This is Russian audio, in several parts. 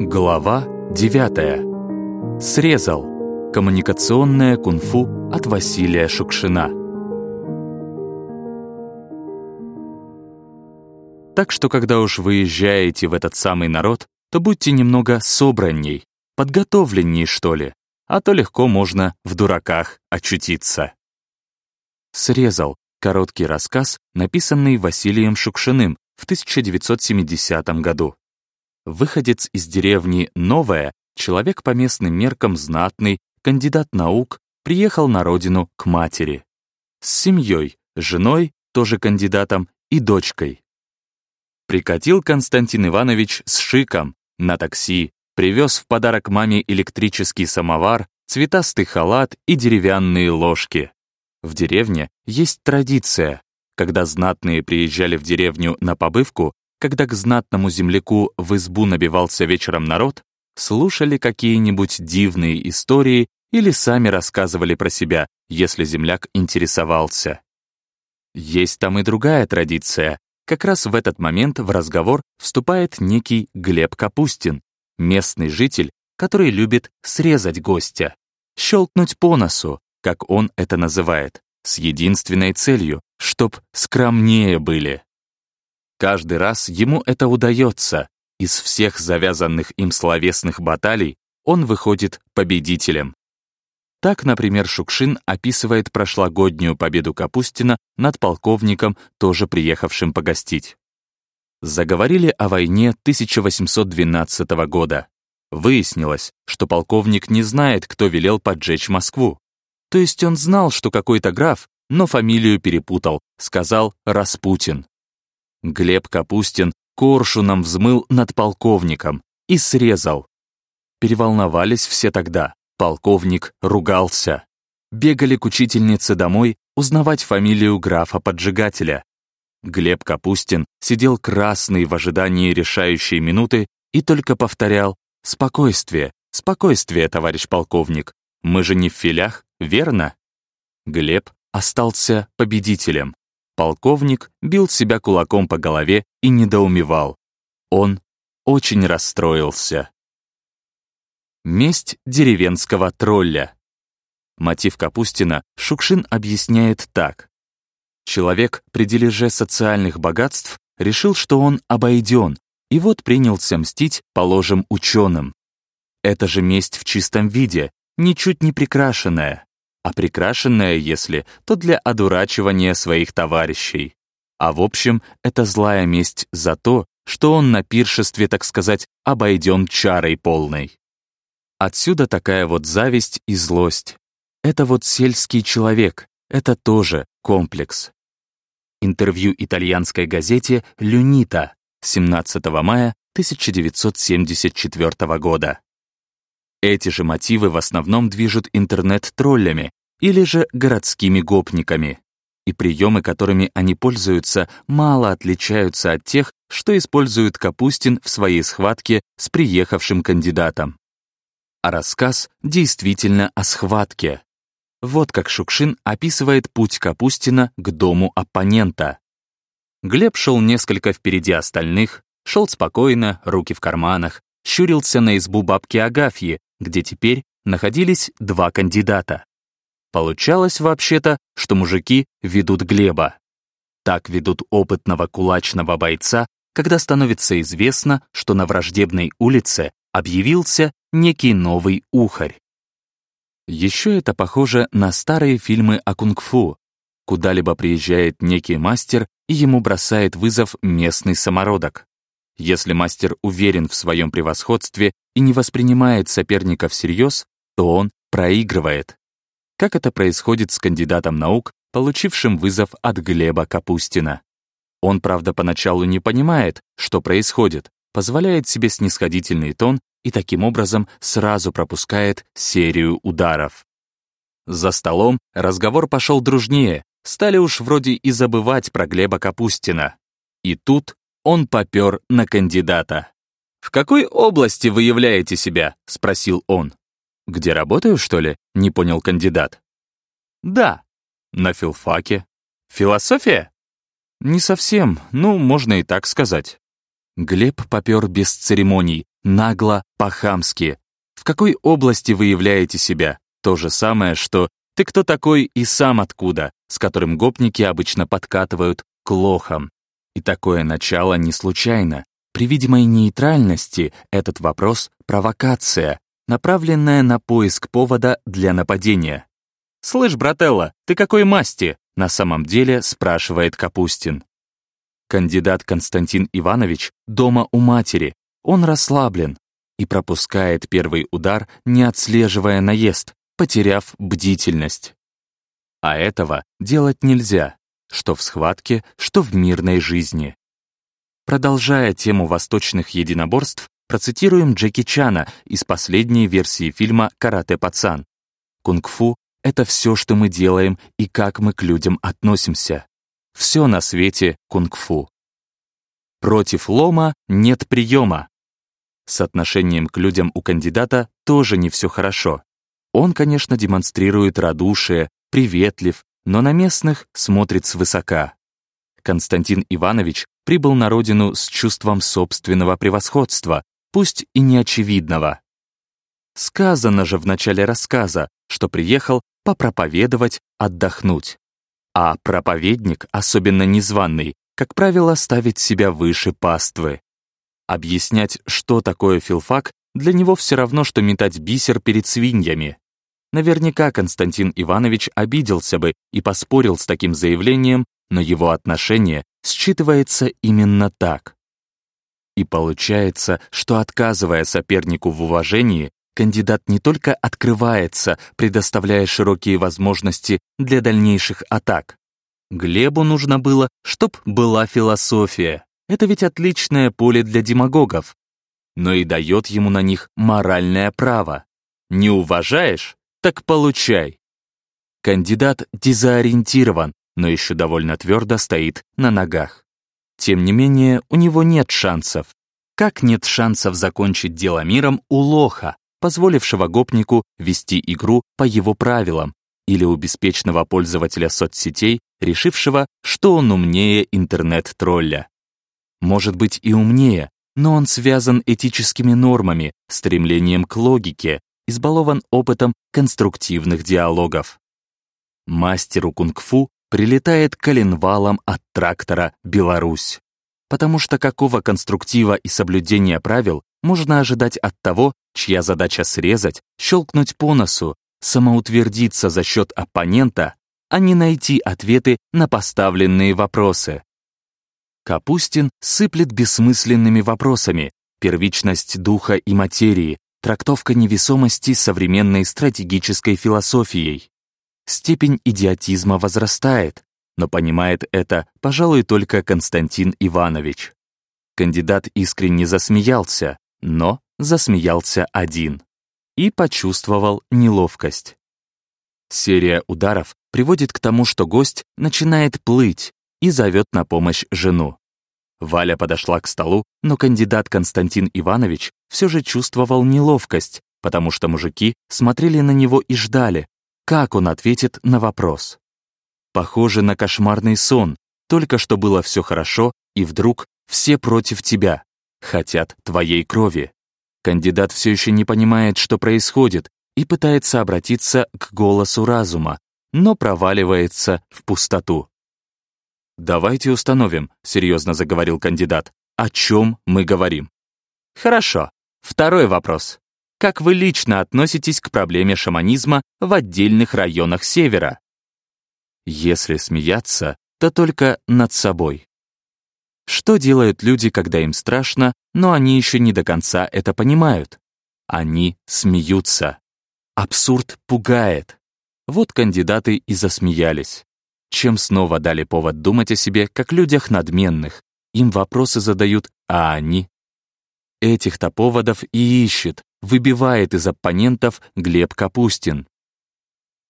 Глава 9. Срезал. Коммуникационное кунг-фу от Василия Шукшина. Так что, когда уж выезжаете в этот самый народ, то будьте немного собранней, подготовленней, что ли, а то легко можно в дураках очутиться. Срезал. Короткий рассказ, написанный Василием Шукшиным в 1970 году. Выходец из деревни Новая, человек по местным меркам знатный, кандидат наук, приехал на родину к матери. С семьей, женой, тоже кандидатом, и дочкой. Прикатил Константин Иванович с шиком, на такси, привез в подарок маме электрический самовар, цветастый халат и деревянные ложки. В деревне есть традиция. Когда знатные приезжали в деревню на побывку, когда к знатному земляку в избу набивался вечером народ, слушали какие-нибудь дивные истории или сами рассказывали про себя, если земляк интересовался. Есть там и другая традиция. Как раз в этот момент в разговор вступает некий Глеб Капустин, местный житель, который любит срезать гостя, щелкнуть по носу, как он это называет, с единственной целью, чтоб скромнее были. Каждый раз ему это удается. Из всех завязанных им словесных баталий он выходит победителем. Так, например, Шукшин описывает прошлогоднюю победу Капустина над полковником, тоже приехавшим погостить. Заговорили о войне 1812 года. Выяснилось, что полковник не знает, кто велел поджечь Москву. То есть он знал, что какой-то граф, но фамилию перепутал, сказал «Распутин». Глеб Капустин коршуном взмыл над полковником и срезал. Переволновались все тогда. Полковник ругался. Бегали к учительнице домой узнавать фамилию графа-поджигателя. Глеб Капустин сидел красный в ожидании решающей минуты и только повторял «Спокойствие, спокойствие, товарищ полковник. Мы же не в филях, верно?» Глеб остался победителем. Полковник бил себя кулаком по голове и недоумевал. Он очень расстроился. Месть деревенского тролля. Мотив Капустина Шукшин объясняет так. Человек при дележе социальных богатств решил, что он обойден, и вот принялся мстить, положим, ученым. Это же месть в чистом виде, ничуть не прикрашенная а прикрашенная, если, то для одурачивания своих товарищей. А в общем, это злая месть за то, что он на пиршестве, так сказать, обойден чарой полной. Отсюда такая вот зависть и злость. Это вот сельский человек, это тоже комплекс. Интервью итальянской газете «Люнита» 17 мая 1974 года. Эти же мотивы в основном движут интернет-троллями или же городскими гопниками. И приемы, которыми они пользуются, мало отличаются от тех, что использует Капустин в своей схватке с приехавшим кандидатом. А рассказ действительно о схватке. Вот как Шукшин описывает путь Капустина к дому оппонента. Глеб шел несколько впереди остальных, шел спокойно, руки в карманах, щурился на избу бабки Агафьи, где теперь находились два кандидата. Получалось вообще-то, что мужики ведут Глеба. Так ведут опытного кулачного бойца, когда становится известно, что на враждебной улице объявился некий новый ухарь. Еще это похоже на старые фильмы о кунг-фу. Куда-либо приезжает некий мастер и ему бросает вызов местный самородок. Если мастер уверен в своем превосходстве и не воспринимает соперника всерьез, то он проигрывает. Как это происходит с кандидатом наук, получившим вызов от Глеба Капустина. Он, правда, поначалу не понимает, что происходит, позволяет себе снисходительный тон и таким образом сразу пропускает серию ударов. За столом разговор пошел дружнее, стали уж вроде и забывать про Глеба Капустина. И тут он попер на кандидата. «В какой области вы являете себя?» — спросил он. «Где работаю, что ли?» — не понял кандидат. «Да». «На филфаке». «Философия?» «Не совсем, ну, можно и так сказать». Глеб попер без церемоний, нагло, по-хамски. В какой области вы являете себя? То же самое, что «ты кто такой и сам откуда», с которым гопники обычно подкатывают к лохам. И такое начало не случайно. При видимой нейтральности этот вопрос — провокация, направленная на поиск повода для нападения. «Слышь, брателла, ты какой масти?» — на самом деле спрашивает Капустин. Кандидат Константин Иванович дома у матери, он расслаблен и пропускает первый удар, не отслеживая наезд, потеряв бдительность. А этого делать нельзя, что в схватке, что в мирной жизни. Продолжая тему восточных единоборств, процитируем Джеки Чана из последней версии фильма «Карате-пацан». Кунг-фу — это все, что мы делаем и как мы к людям относимся. Все на свете кунг-фу. Против лома нет приема. С отношением к людям у кандидата тоже не все хорошо. Он, конечно, демонстрирует радушие, приветлив, но на местных смотрит свысока. Константин Иванович прибыл на родину с чувством собственного превосходства, пусть и неочевидного. Сказано же в начале рассказа, что приехал попроповедовать, отдохнуть. А проповедник, особенно незваный, как правило, ставит себя выше паствы. Объяснять, что такое филфак, для него все равно, что метать бисер перед свиньями. Наверняка Константин Иванович обиделся бы и поспорил с таким заявлением, но его отношение считывается именно так. И получается, что отказывая сопернику в уважении, кандидат не только открывается, предоставляя широкие возможности для дальнейших атак. Глебу нужно было, чтоб была философия. Это ведь отличное поле для демагогов. Но и дает ему на них моральное право. Не уважаешь? Так получай. Кандидат дезориентирован, но еще довольно твердо стоит на ногах. Тем не менее, у него нет шансов. Как нет шансов закончить дело миром у лоха, позволившего гопнику вести игру по его правилам, или у беспечного пользователя соцсетей, решившего, что он умнее интернет-тролля. Может быть и умнее, но он связан этическими нормами, стремлением к логике, избалован опытом конструктивных диалогов. Мастеру кунг-фу прилетает коленвалом от трактора «Беларусь». Потому что какого конструктива и соблюдения правил можно ожидать от того, чья задача срезать, щелкнуть по носу, самоутвердиться за счет оппонента, а не найти ответы на поставленные вопросы. Капустин сыплет бессмысленными вопросами, первичность духа и материи, трактовка невесомости современной стратегической философией. Степень идиотизма возрастает, но понимает это, пожалуй, только Константин Иванович. Кандидат искренне засмеялся, но засмеялся один и почувствовал неловкость. Серия ударов приводит к тому, что гость начинает плыть и зовет на помощь жену. Валя подошла к столу, но кандидат Константин Иванович все же чувствовал неловкость, потому что мужики смотрели на него и ждали, как он ответит на вопрос. Похоже на кошмарный сон, только что было все хорошо, и вдруг все против тебя, хотят твоей крови. Кандидат все еще не понимает, что происходит, и пытается обратиться к голосу разума, но проваливается в пустоту. «Давайте установим», — серьезно заговорил кандидат, «о чем мы говорим». Хорошо. Второй вопрос. Как вы лично относитесь к проблеме шаманизма в отдельных районах Севера? Если смеяться, то только над собой. Что делают люди, когда им страшно, но они еще не до конца это понимают? Они смеются. Абсурд пугает. Вот кандидаты и засмеялись. Чем снова дали повод думать о себе, как людях надменных. Им вопросы задают, а они... Этих-то поводов и ищет, выбивает из оппонентов Глеб Капустин.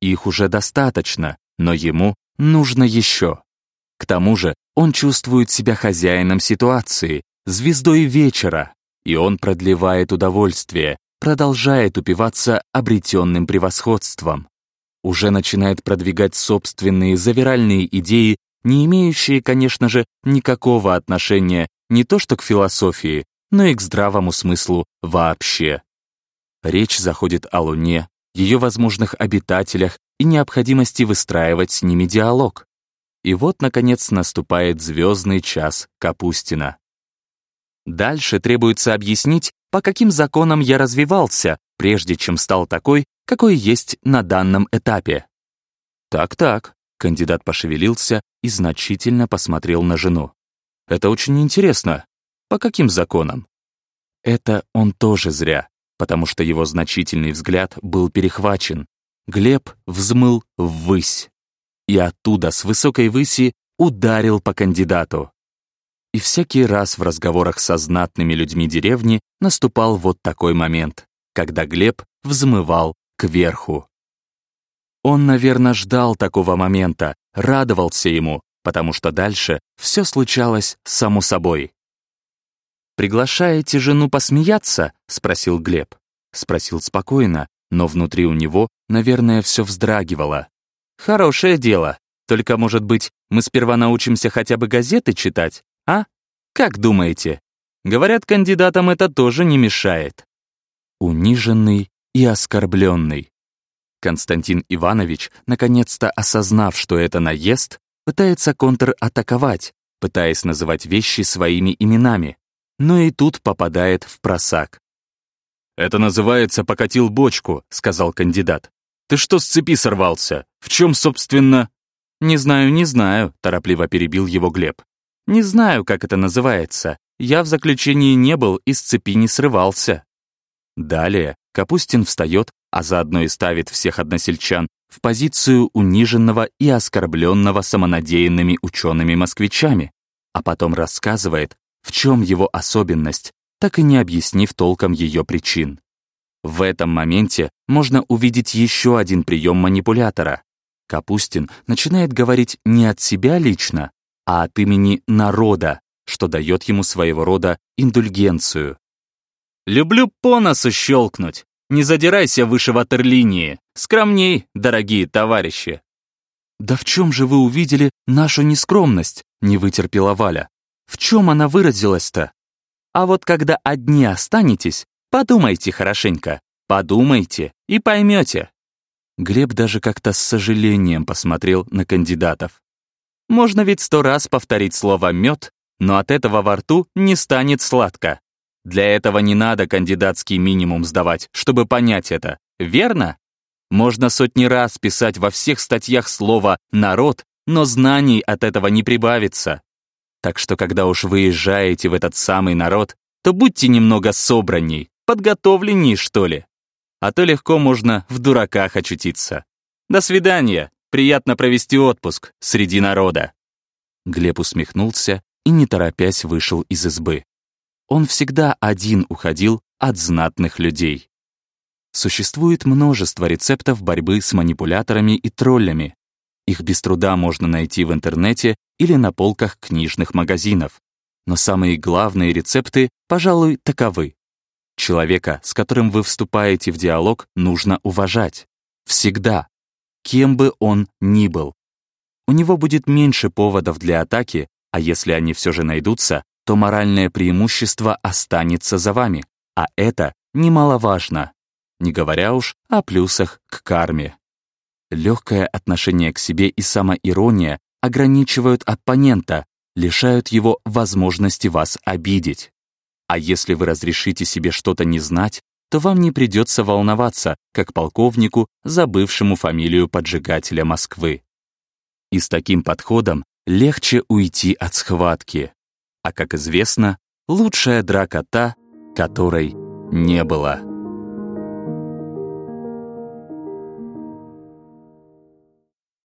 Их уже достаточно, но ему нужно еще. К тому же он чувствует себя хозяином ситуации, звездой вечера, и он продлевает удовольствие, продолжает упиваться обретенным превосходством. Уже начинает продвигать собственные завиральные идеи, не имеющие, конечно же, никакого отношения не то что к философии, но и к здравому смыслу вообще. Речь заходит о Луне, ее возможных обитателях и необходимости выстраивать с ними диалог. И вот, наконец, наступает звездный час Капустина. Дальше требуется объяснить, по каким законам я развивался, прежде чем стал такой, какой есть на данном этапе. Так-так, кандидат пошевелился и значительно посмотрел на жену. Это очень интересно. По каким законам? Это он тоже зря, потому что его значительный взгляд был перехвачен. Глеб взмыл ввысь. И оттуда, с высокой выси, ударил по кандидату. И всякий раз в разговорах со знатными людьми деревни наступал вот такой момент, когда Глеб взмывал кверху. Он, наверное, ждал такого момента, радовался ему, потому что дальше все случалось само собой. «Приглашаете жену посмеяться?» — спросил Глеб. Спросил спокойно, но внутри у него, наверное, все вздрагивало. «Хорошее дело. Только, может быть, мы сперва научимся хотя бы газеты читать, а? Как думаете? Говорят, кандидатам это тоже не мешает». Униженный и оскорбленный. Константин Иванович, наконец-то осознав, что это наезд, пытается контратаковать, пытаясь называть вещи своими именами, но и тут попадает в просак. «Это называется «покатил бочку», — сказал кандидат. «Ты что с цепи сорвался? В чем, собственно...» «Не знаю, не знаю», — торопливо перебил его Глеб. «Не знаю, как это называется. Я в заключении не был и с цепи не срывался». Далее Капустин встает, а заодно и ставит всех односельчан в позицию униженного и оскорбленного самонадеянными учеными-москвичами, а потом рассказывает, в чем его особенность, так и не объяснив толком ее причин. В этом моменте можно увидеть еще один прием манипулятора. Капустин начинает говорить не от себя лично, а от имени народа, что дает ему своего рода индульгенцию. «Люблю по носу щелкнуть. Не задирайся выше ватерлинии. Скромней, дорогие товарищи». «Да в чем же вы увидели нашу нескромность?» — не вытерпела Валя. В чем она выразилась-то? А вот когда одни останетесь, подумайте хорошенько, подумайте и поймете. Глеб даже как-то с сожалением посмотрел на кандидатов. Можно ведь сто раз повторить слово «мед», но от этого во рту не станет сладко. Для этого не надо кандидатский минимум сдавать, чтобы понять это, верно? Можно сотни раз писать во всех статьях слово «народ», но знаний от этого не прибавится. Так что, когда уж выезжаете в этот самый народ, то будьте немного собранней, подготовленней, что ли. А то легко можно в дураках очутиться. До свидания. Приятно провести отпуск среди народа. Глеб усмехнулся и, не торопясь, вышел из избы. Он всегда один уходил от знатных людей. Существует множество рецептов борьбы с манипуляторами и троллями. Их без труда можно найти в интернете или на полках книжных магазинов. Но самые главные рецепты, пожалуй, таковы. Человека, с которым вы вступаете в диалог, нужно уважать. Всегда. Кем бы он ни был. У него будет меньше поводов для атаки, а если они все же найдутся, то моральное преимущество останется за вами, а это немаловажно, не говоря уж о плюсах к карме. Легкое отношение к себе и самоирония ограничивают оппонента, лишают его возможности вас обидеть. А если вы разрешите себе что-то не знать, то вам не придется волноваться, как полковнику, забывшему фамилию поджигателя Москвы. И с таким подходом легче уйти от схватки. А как известно, лучшая драка та, которой не было.